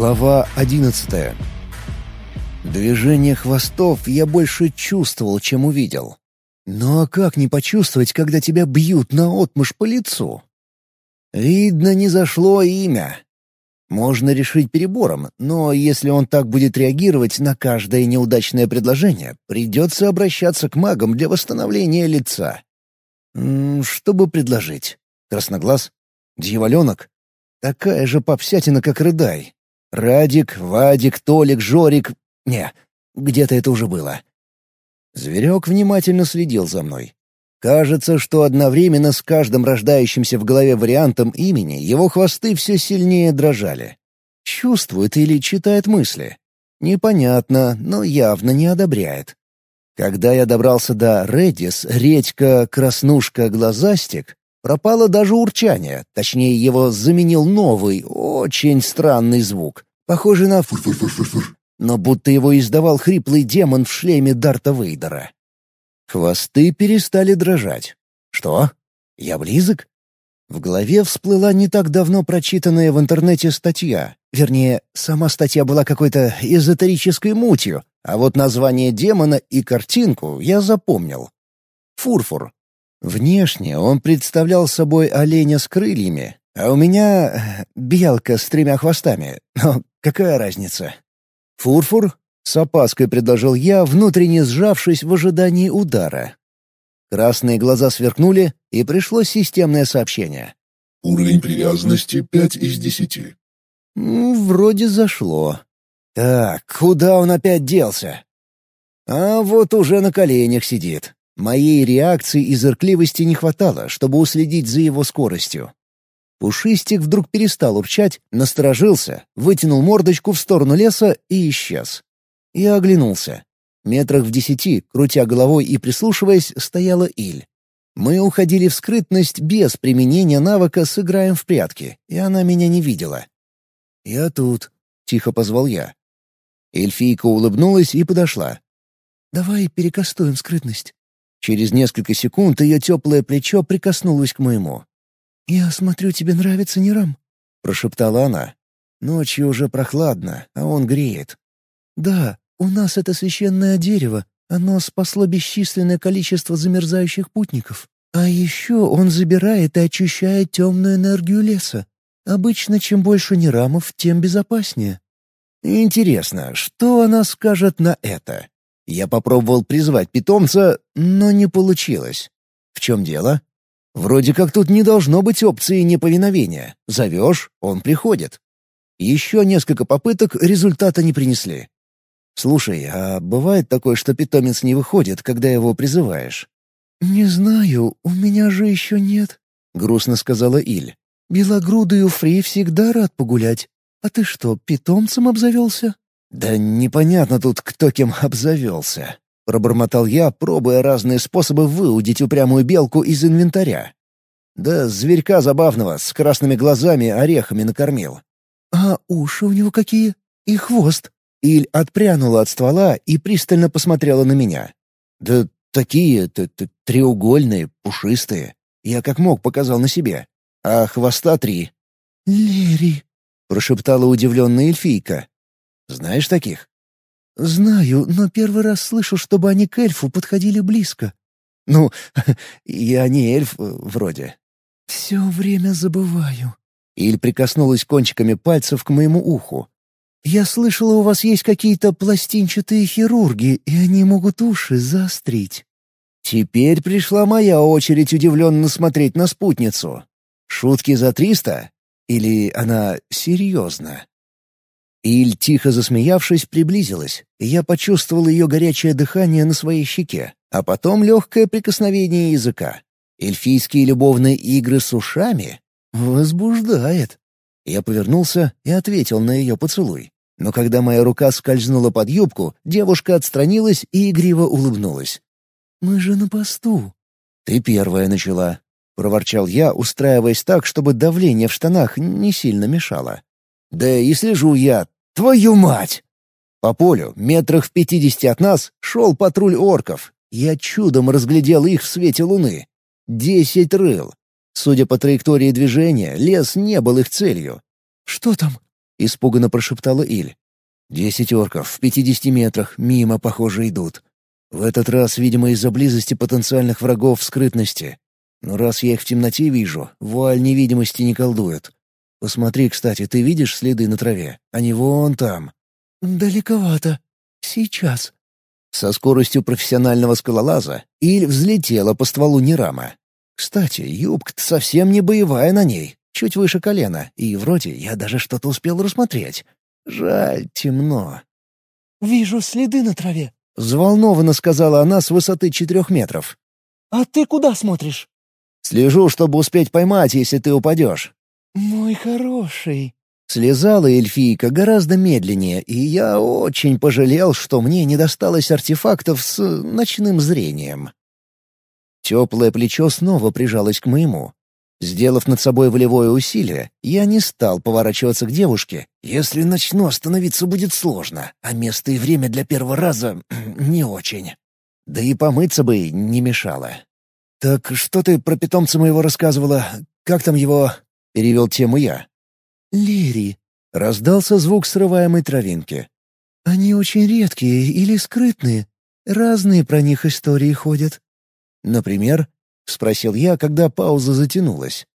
Глава одиннадцатая. Движение хвостов я больше чувствовал, чем увидел. Ну а как не почувствовать, когда тебя бьют наотмашь по лицу? Видно, не зашло имя. Можно решить перебором, но если он так будет реагировать на каждое неудачное предложение, придется обращаться к магам для восстановления лица. Что бы предложить? Красноглаз? Дьяволенок? Такая же попсятина, как Рыдай. Радик, Вадик, Толик, Жорик... Не, где-то это уже было. Зверек внимательно следил за мной. Кажется, что одновременно с каждым рождающимся в голове вариантом имени его хвосты все сильнее дрожали. Чувствует или читает мысли. Непонятно, но явно не одобряет. Когда я добрался до Редис, редька, краснушка, глазастик, Пропало даже урчание, точнее его заменил новый, очень странный звук, похожий на фур-фур-фур-фур, но будто его издавал хриплый демон в шлеме Дарта Вейдера. Хвосты перестали дрожать. Что? Я близок? В голове всплыла не так давно прочитанная в интернете статья. Вернее, сама статья была какой-то эзотерической мутью, а вот название демона и картинку я запомнил. Фурфур. Внешне он представлял собой оленя с крыльями, а у меня э, белка с тремя хвостами. Но какая разница? «Фурфур?» — с опаской предложил я, внутренне сжавшись в ожидании удара. Красные глаза сверкнули, и пришло системное сообщение. «Уровень привязанности пять из десяти». «Вроде зашло. Так, куда он опять делся?» «А вот уже на коленях сидит. Моей реакции и зыркливости не хватало, чтобы уследить за его скоростью. Пушистик вдруг перестал урчать, насторожился, вытянул мордочку в сторону леса и исчез. Я оглянулся. Метрах в десяти, крутя головой и прислушиваясь, стояла Иль. Мы уходили в скрытность без применения навыка «сыграем в прятки», и она меня не видела. «Я тут», — тихо позвал я. Эльфийка улыбнулась и подошла. «Давай перекастуем скрытность». Через несколько секунд ее теплое плечо прикоснулось к моему. «Я смотрю, тебе нравится Нерам?» — прошептала она. «Ночью уже прохладно, а он греет». «Да, у нас это священное дерево. Оно спасло бесчисленное количество замерзающих путников. А еще он забирает и очищает темную энергию леса. Обычно, чем больше нерамов, тем безопаснее». «Интересно, что она скажет на это?» Я попробовал призвать питомца, но не получилось. В чем дело? Вроде как тут не должно быть опции неповиновения. Зовешь — он приходит. Еще несколько попыток результата не принесли. «Слушай, а бывает такое, что питомец не выходит, когда его призываешь?» «Не знаю, у меня же еще нет», — грустно сказала Иль. «Белогрудый Уфрей всегда рад погулять. А ты что, питомцем обзавелся?» «Да непонятно тут, кто кем обзавелся», — пробормотал я, пробуя разные способы выудить упрямую белку из инвентаря. Да зверька забавного, с красными глазами, орехами накормил. «А уши у него какие? И хвост?» Иль отпрянула от ствола и пристально посмотрела на меня. «Да такие, т -т треугольные, пушистые. Я как мог показал на себе. А хвоста три». «Лери», — прошептала удивленная эльфийка. Знаешь таких?» «Знаю, но первый раз слышу, чтобы они к эльфу подходили близко». «Ну, я не эльф, э, вроде». «Все время забываю». Иль прикоснулась кончиками пальцев к моему уху. «Я слышала, у вас есть какие-то пластинчатые хирурги, и они могут уши заострить». Теперь пришла моя очередь удивленно смотреть на спутницу. Шутки за триста? Или она серьезна? Иль, тихо засмеявшись, приблизилась, и я почувствовал ее горячее дыхание на своей щеке, а потом легкое прикосновение языка. Эльфийские любовные игры с ушами? Возбуждает. Я повернулся и ответил на ее поцелуй. Но когда моя рука скользнула под юбку, девушка отстранилась и игриво улыбнулась. «Мы же на посту». «Ты первая начала», — проворчал я, устраиваясь так, чтобы давление в штанах не сильно мешало. Да и слежу я. Твою мать! По полю, метрах в пятидесяти от нас, шел патруль орков. Я чудом разглядел их в свете луны. Десять рыл. Судя по траектории движения, лес не был их целью. «Что там?» испуганно прошептала Иль. «Десять орков в пятидесяти метрах, мимо, похоже, идут. В этот раз, видимо, из-за близости потенциальных врагов в скрытности. Но раз я их в темноте вижу, вуаль невидимости не колдует. Посмотри, кстати, ты видишь следы на траве? Они вон там». «Далековато. Сейчас». Со скоростью профессионального скалолаза Иль взлетела по стволу Нерама. Кстати, юбка совсем не боевая на ней, чуть выше колена, и вроде я даже что-то успел рассмотреть. Жаль, темно. «Вижу следы на траве», — взволнованно сказала она с высоты четырех метров. «А ты куда смотришь?» «Слежу, чтобы успеть поймать, если ты упадешь». «Мой хороший». Слезала эльфийка гораздо медленнее, и я очень пожалел, что мне не досталось артефактов с ночным зрением. Теплое плечо снова прижалось к моему. Сделав над собой волевое усилие, я не стал поворачиваться к девушке. Если начну остановиться, будет сложно, а место и время для первого раза не очень. Да и помыться бы не мешало. «Так что ты про питомца моего рассказывала? Как там его?» — перевел тему я. «Лири», — раздался звук срываемой травинки. «Они очень редкие или скрытные. Разные про них истории ходят». «Например?» — спросил я, когда пауза затянулась.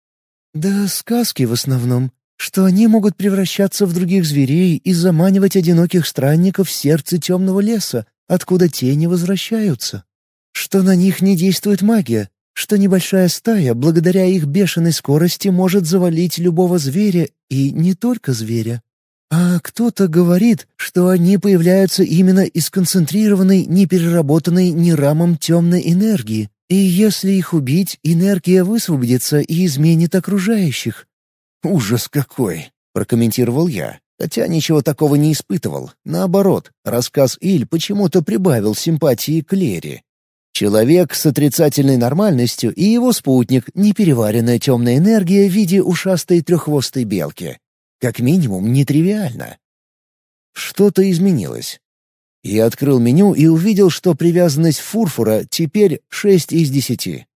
«Да сказки в основном, что они могут превращаться в других зверей и заманивать одиноких странников в сердце темного леса, откуда те не возвращаются. Что на них не действует магия, что небольшая стая, благодаря их бешеной скорости, может завалить любого зверя, и не только зверя. А кто-то говорит, что они появляются именно из концентрированной, непереработанной ни рамом темной энергии, и если их убить, энергия высвободится и изменит окружающих. «Ужас какой!» — прокомментировал я. Хотя ничего такого не испытывал. Наоборот, рассказ Иль почему-то прибавил симпатии к Лере. Человек с отрицательной нормальностью и его спутник — непереваренная темная энергия в виде ушастой треххвостой белки. Как минимум, нетривиально. Что-то изменилось. Я открыл меню и увидел, что привязанность фурфура теперь 6 из 10.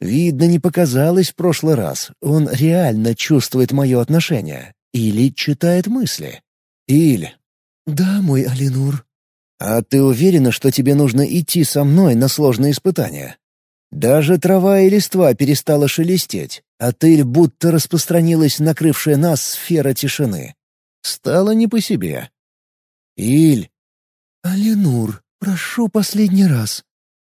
Видно, не показалось в прошлый раз. Он реально чувствует мое отношение. Или читает мысли. Иль. «Да, мой Алинур», «А ты уверена, что тебе нужно идти со мной на сложные испытания? Даже трава и листва перестала шелестеть, а тыль будто распространилась накрывшая нас сфера тишины. Стало не по себе. «Иль!» «Аленур, прошу последний раз».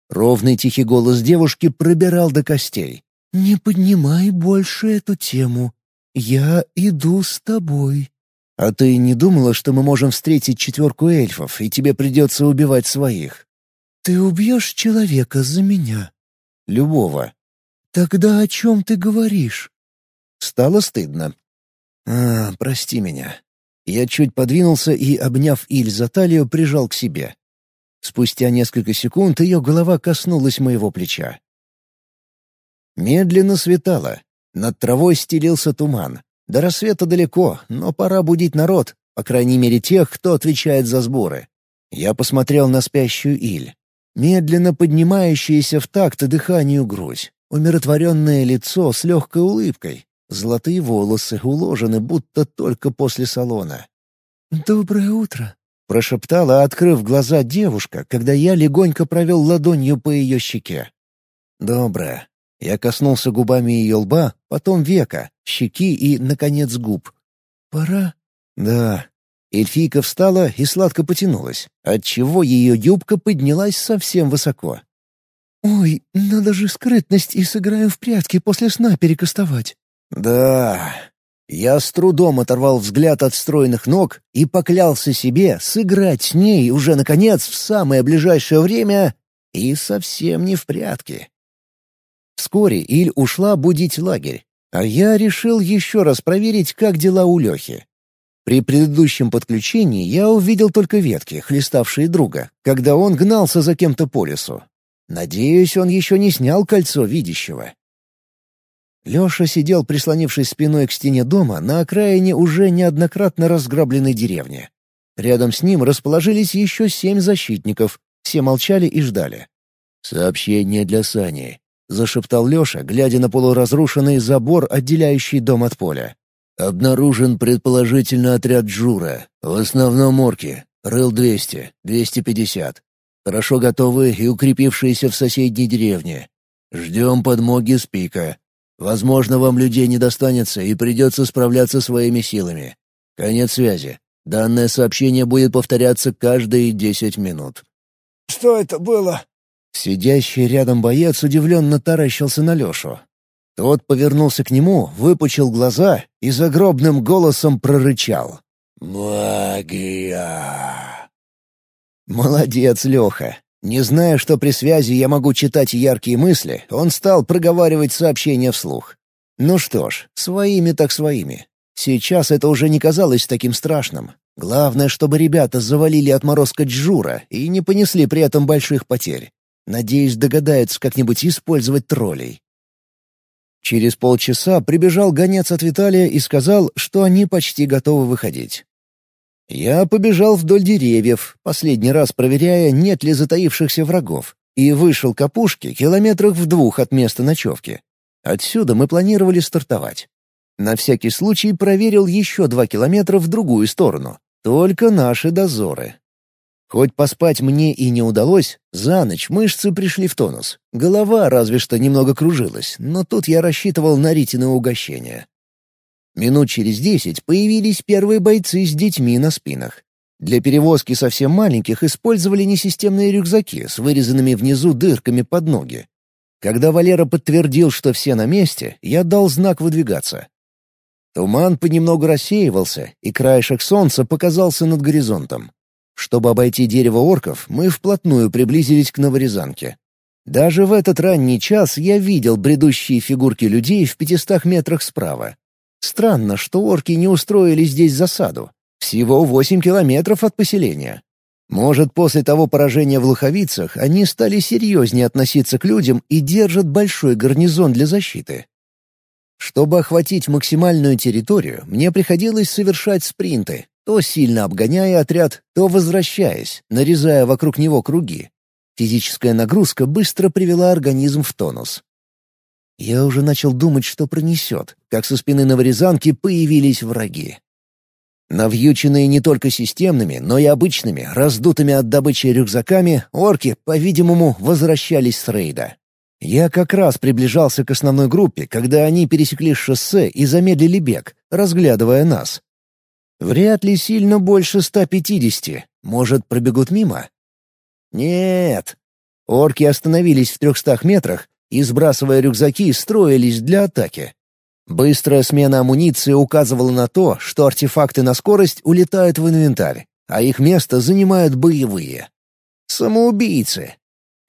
Ровный тихий голос девушки пробирал до костей. «Не поднимай больше эту тему. Я иду с тобой». «А ты не думала, что мы можем встретить четверку эльфов, и тебе придется убивать своих?» «Ты убьешь человека за меня?» «Любого». «Тогда о чем ты говоришь?» Стало стыдно. «А, прости меня». Я чуть подвинулся и, обняв Иль за талию, прижал к себе. Спустя несколько секунд ее голова коснулась моего плеча. Медленно светало. Над травой стелился туман. До рассвета далеко, но пора будить народ, по крайней мере тех, кто отвечает за сборы. Я посмотрел на спящую Иль. Медленно поднимающееся в такт дыханию грудь, умиротворенное лицо с легкой улыбкой, золотые волосы уложены будто только после салона. «Доброе утро», — прошептала, открыв глаза девушка, когда я легонько провел ладонью по ее щеке. «Доброе», я коснулся губами ее лба, потом века, щеки и, наконец, губ. «Пора?» «Да». Эльфийка встала и сладко потянулась, отчего ее юбка поднялась совсем высоко. «Ой, надо же скрытность и сыграем в прятки после сна перекастовать». «Да». Я с трудом оторвал взгляд от стройных ног и поклялся себе сыграть с ней уже, наконец, в самое ближайшее время и совсем не в прятки. Вскоре Иль ушла будить лагерь, а я решил еще раз проверить, как дела у Лехи. При предыдущем подключении я увидел только ветки, хлеставшие друга, когда он гнался за кем-то по лесу. Надеюсь, он еще не снял кольцо видящего. Леша сидел, прислонившись спиной к стене дома на окраине уже неоднократно разграбленной деревни. Рядом с ним расположились еще семь защитников, все молчали и ждали. «Сообщение для Сани. — зашептал Леша, глядя на полуразрушенный забор, отделяющий дом от поля. Обнаружен предположительно отряд Джура, в основном орки, рыл 200, 250. Хорошо готовы и укрепившиеся в соседней деревне. Ждем подмоги с пика. Возможно, вам людей не достанется и придется справляться своими силами. Конец связи. Данное сообщение будет повторяться каждые десять минут. «Что это было?» Сидящий рядом боец удивленно таращился на Лешу. Тот повернулся к нему, выпучил глаза и загробным голосом прорычал. «Магия!» «Молодец, Леха. Не зная, что при связи я могу читать яркие мысли, он стал проговаривать сообщения вслух. Ну что ж, своими так своими. Сейчас это уже не казалось таким страшным. Главное, чтобы ребята завалили отморозка Джура и не понесли при этом больших потерь. Надеюсь, догадаются как-нибудь использовать троллей. Через полчаса прибежал гонец от Виталия и сказал, что они почти готовы выходить. Я побежал вдоль деревьев, последний раз проверяя, нет ли затаившихся врагов, и вышел к опушке километрах в двух от места ночевки. Отсюда мы планировали стартовать. На всякий случай проверил еще два километра в другую сторону. Только наши дозоры. Хоть поспать мне и не удалось, за ночь мышцы пришли в тонус. Голова разве что немного кружилась, но тут я рассчитывал на Ритины угощение. Минут через десять появились первые бойцы с детьми на спинах. Для перевозки совсем маленьких использовали несистемные рюкзаки с вырезанными внизу дырками под ноги. Когда Валера подтвердил, что все на месте, я дал знак выдвигаться. Туман понемногу рассеивался, и краешек солнца показался над горизонтом. Чтобы обойти дерево орков, мы вплотную приблизились к Новорязанке. Даже в этот ранний час я видел бредущие фигурки людей в пятистах метрах справа. Странно, что орки не устроили здесь засаду. Всего восемь километров от поселения. Может, после того поражения в Луховицах они стали серьезнее относиться к людям и держат большой гарнизон для защиты. Чтобы охватить максимальную территорию, мне приходилось совершать спринты, то сильно обгоняя отряд, то возвращаясь, нарезая вокруг него круги. Физическая нагрузка быстро привела организм в тонус. Я уже начал думать, что пронесет, как со спины новорязанки появились враги. Навьюченные не только системными, но и обычными, раздутыми от добычи рюкзаками, орки, по-видимому, возвращались с рейда. Я как раз приближался к основной группе, когда они пересекли шоссе и замедлили бег, разглядывая нас. Вряд ли сильно больше 150. Может, пробегут мимо? Нет. Орки остановились в трехстах метрах и, сбрасывая рюкзаки, строились для атаки. Быстрая смена амуниции указывала на то, что артефакты на скорость улетают в инвентарь, а их место занимают боевые. Самоубийцы.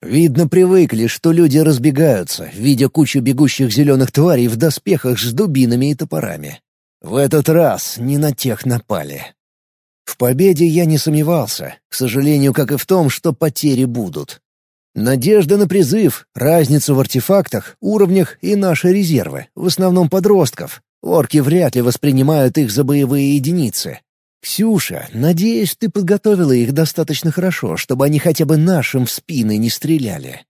Видно, привыкли, что люди разбегаются, видя кучу бегущих зеленых тварей в доспехах с дубинами и топорами. В этот раз не на тех напали. В победе я не сомневался, к сожалению, как и в том, что потери будут. Надежда на призыв, разницу в артефактах, уровнях и наши резервы, в основном подростков. Орки вряд ли воспринимают их за боевые единицы. «Ксюша, надеюсь, ты подготовила их достаточно хорошо, чтобы они хотя бы нашим в спины не стреляли».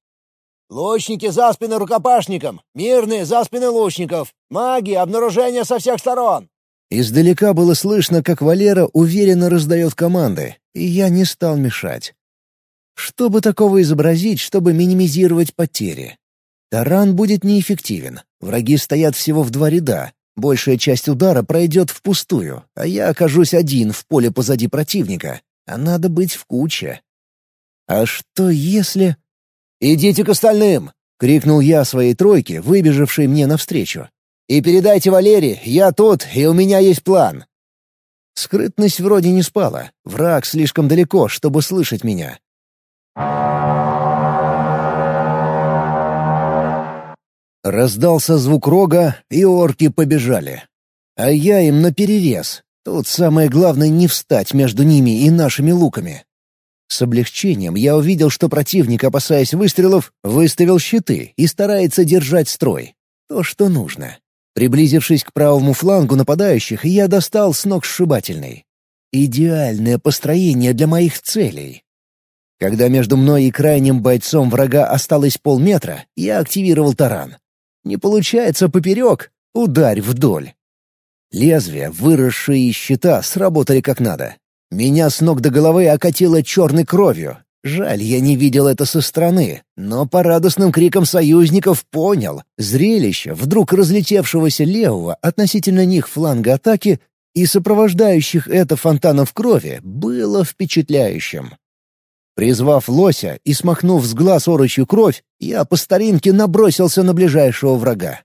«Лучники за спины рукопашникам! Мирные за спины лучников! Маги, обнаружение со всех сторон!» Издалека было слышно, как Валера уверенно раздает команды, и я не стал мешать. Чтобы такого изобразить, чтобы минимизировать потери? Таран будет неэффективен. Враги стоят всего в два ряда. Большая часть удара пройдет впустую, а я окажусь один в поле позади противника. А надо быть в куче. А что если... «Идите к остальным!» — крикнул я своей тройке, выбежавшей мне навстречу. «И передайте Валере, я тут, и у меня есть план!» Скрытность вроде не спала. Враг слишком далеко, чтобы слышать меня. Раздался звук рога, и орки побежали. А я им наперерез. Тут самое главное не встать между ними и нашими луками. С облегчением я увидел, что противник, опасаясь выстрелов, выставил щиты и старается держать строй. То, что нужно. Приблизившись к правому флангу нападающих, я достал с ног сшибательный. Идеальное построение для моих целей. Когда между мной и крайним бойцом врага осталось полметра, я активировал таран. Не получается поперек — ударь вдоль. Лезвия, выросшие из щита, сработали как надо. Меня с ног до головы окатило черной кровью. Жаль, я не видел это со стороны, но по радостным крикам союзников понял. Зрелище вдруг разлетевшегося левого относительно них фланга атаки и сопровождающих это фонтанов крови было впечатляющим. Призвав лося и смахнув с глаз орочью кровь, я по старинке набросился на ближайшего врага.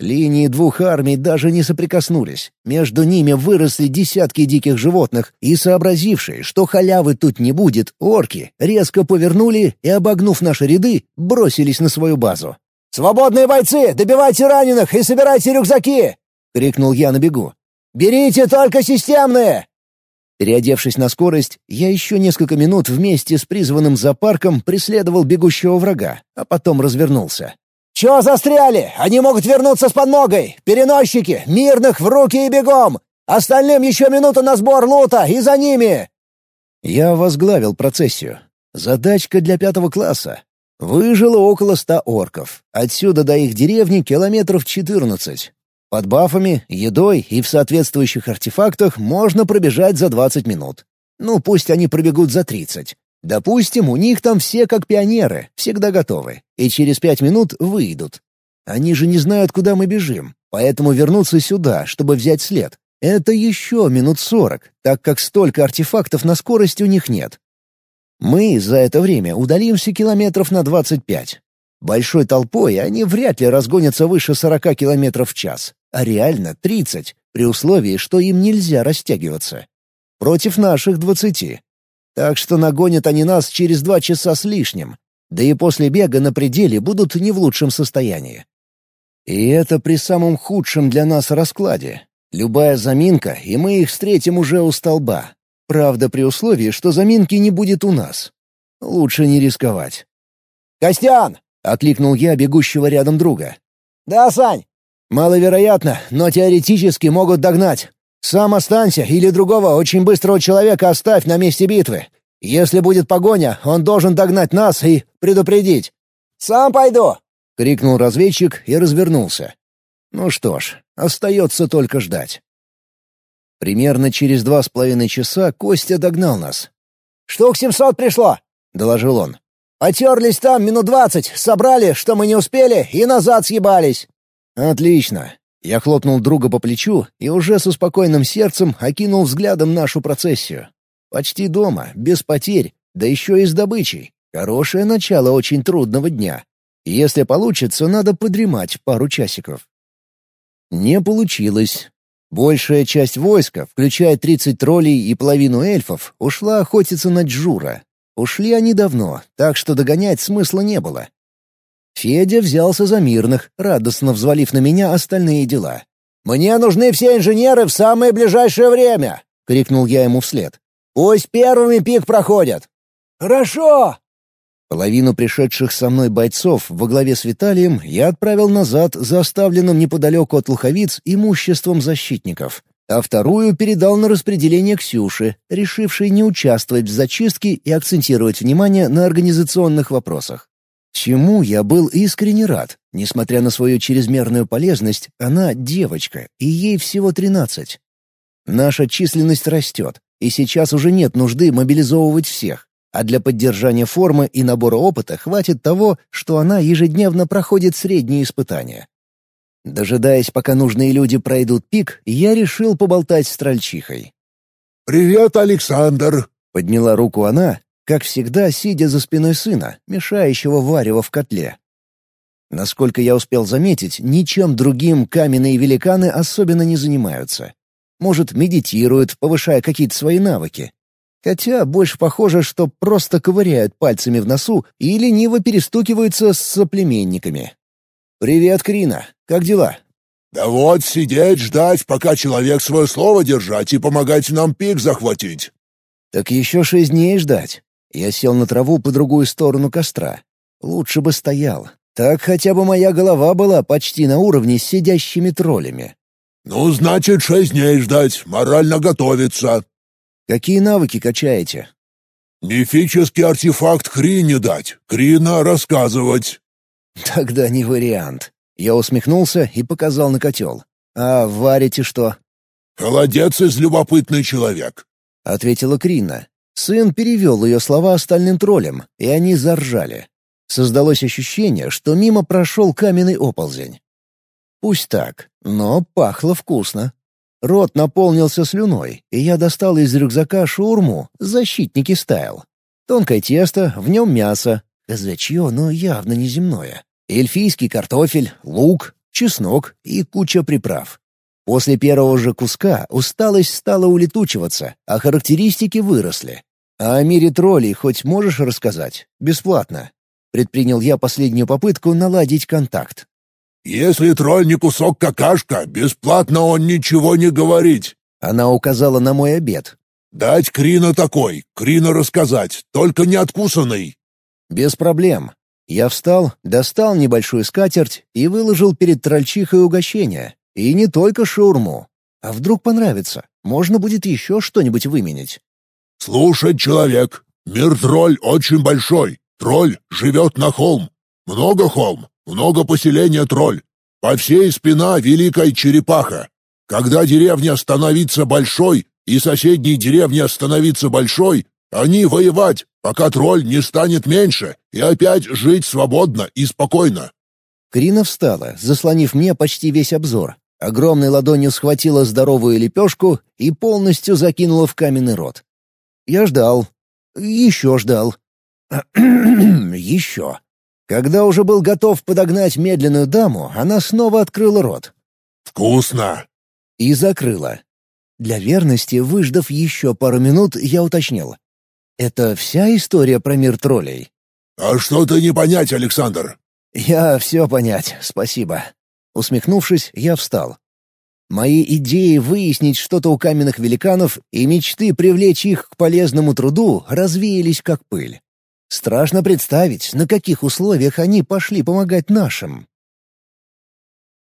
Линии двух армий даже не соприкоснулись. Между ними выросли десятки диких животных, и, сообразившие, что халявы тут не будет, орки резко повернули и, обогнув наши ряды, бросились на свою базу. «Свободные бойцы, добивайте раненых и собирайте рюкзаки!» — крикнул я на бегу. «Берите только системные!» Переодевшись на скорость, я еще несколько минут вместе с призванным зоопарком преследовал бегущего врага, а потом развернулся. «Чё застряли? Они могут вернуться с подмогой! Переносчики! Мирных в руки и бегом! Остальным еще минута на сбор лута и за ними!» Я возглавил процессию. Задачка для пятого класса. Выжило около ста орков. Отсюда до их деревни километров четырнадцать. Под бафами, едой и в соответствующих артефактах можно пробежать за двадцать минут. Ну, пусть они пробегут за тридцать. Допустим, у них там все как пионеры, всегда готовы, и через пять минут выйдут. Они же не знают, куда мы бежим, поэтому вернуться сюда, чтобы взять след. Это еще минут сорок, так как столько артефактов на скорость у них нет. Мы за это время удалимся километров на двадцать пять. Большой толпой они вряд ли разгонятся выше сорока километров в час, а реально тридцать, при условии, что им нельзя растягиваться. Против наших двадцати. Так что нагонят они нас через два часа с лишним. Да и после бега на пределе будут не в лучшем состоянии. И это при самом худшем для нас раскладе. Любая заминка, и мы их встретим уже у столба. Правда, при условии, что заминки не будет у нас. Лучше не рисковать. «Костян!» — окликнул я бегущего рядом друга. «Да, Сань!» «Маловероятно, но теоретически могут догнать. Сам останься или другого очень быстрого человека оставь на месте битвы. Если будет погоня, он должен догнать нас и предупредить». «Сам пойду!» — крикнул разведчик и развернулся. Ну что ж, остается только ждать. Примерно через два с половиной часа Костя догнал нас. «Штук семьсот пришло!» — доложил он. «Потерлись там минут двадцать, собрали, что мы не успели, и назад съебались». «Отлично. Я хлопнул друга по плечу и уже со спокойным сердцем окинул взглядом нашу процессию. Почти дома, без потерь, да еще и с добычей. Хорошее начало очень трудного дня. Если получится, надо подремать пару часиков. Не получилось. Большая часть войска, включая 30 троллей и половину эльфов, ушла охотиться на Джура. Ушли они давно, так что догонять смысла не было. Федя взялся за мирных, радостно взвалив на меня остальные дела. «Мне нужны все инженеры в самое ближайшее время!» — крикнул я ему вслед. «Пусть первыми пик проходят!» «Хорошо!» Половину пришедших со мной бойцов во главе с Виталием я отправил назад за оставленным неподалеку от луховиц имуществом защитников, а вторую передал на распределение Ксюше, решившей не участвовать в зачистке и акцентировать внимание на организационных вопросах. Чему я был искренне рад. Несмотря на свою чрезмерную полезность, она девочка, и ей всего тринадцать. Наша численность растет, и сейчас уже нет нужды мобилизовывать всех. А для поддержания формы и набора опыта хватит того, что она ежедневно проходит средние испытания. Дожидаясь, пока нужные люди пройдут пик, я решил поболтать с трольчихой. «Привет, Александр!» — подняла руку она, как всегда, сидя за спиной сына, мешающего варево в котле. Насколько я успел заметить, ничем другим каменные великаны особенно не занимаются. Может, медитируют, повышая какие-то свои навыки. Хотя больше похоже, что просто ковыряют пальцами в носу и лениво перестукиваются с соплеменниками. «Привет, Крина. Как дела?» «Да вот, сидеть, ждать, пока человек свое слово держать и помогать нам пик захватить». «Так еще шесть дней ждать. Я сел на траву по другую сторону костра. Лучше бы стоял. Так хотя бы моя голова была почти на уровне с сидящими троллями. «Ну, значит, шесть дней ждать, морально готовиться». «Какие навыки качаете?» «Мифический артефакт Крине дать, Крина рассказывать». «Тогда не вариант». Я усмехнулся и показал на котел. «А варите что?» «Холодец из любопытный человек», — ответила Крина. Сын перевел ее слова остальным троллям, и они заржали. Создалось ощущение, что мимо прошел каменный оползень. Пусть так, но пахло вкусно. Рот наполнился слюной, и я достал из рюкзака шаурму, защитники стайл. Тонкое тесто, в нем мясо, казачье, но явно не земное. Эльфийский картофель, лук, чеснок и куча приправ. После первого же куска усталость стала улетучиваться, а характеристики выросли. А о мире троллей хоть можешь рассказать? Бесплатно. Предпринял я последнюю попытку наладить контакт. «Если тролль не кусок какашка, бесплатно он ничего не говорить!» Она указала на мой обед. «Дать Крина такой, Крина рассказать, только не откусанный!» «Без проблем». Я встал, достал небольшую скатерть и выложил перед трольчихой угощение. И не только шаурму. А вдруг понравится? Можно будет еще что-нибудь выменить. «Слушай, человек, мир тролль очень большой. Тролль живет на холм. Много холм, много поселения тролль. По всей спина великая черепаха. Когда деревня становится большой и соседней деревня становится большой, они воевать, пока тролль не станет меньше, и опять жить свободно и спокойно». Крина встала, заслонив мне почти весь обзор. Огромной ладонью схватила здоровую лепешку и полностью закинула в каменный рот. Я ждал. Еще ждал. Еще. Когда уже был готов подогнать медленную даму, она снова открыла рот. «Вкусно!» И закрыла. Для верности, выждав еще пару минут, я уточнил. «Это вся история про мир троллей?» «А что ты не понять, Александр?» «Я все понять, спасибо». Усмехнувшись, я встал. Мои идеи выяснить что-то у каменных великанов и мечты привлечь их к полезному труду развеялись как пыль. Страшно представить, на каких условиях они пошли помогать нашим.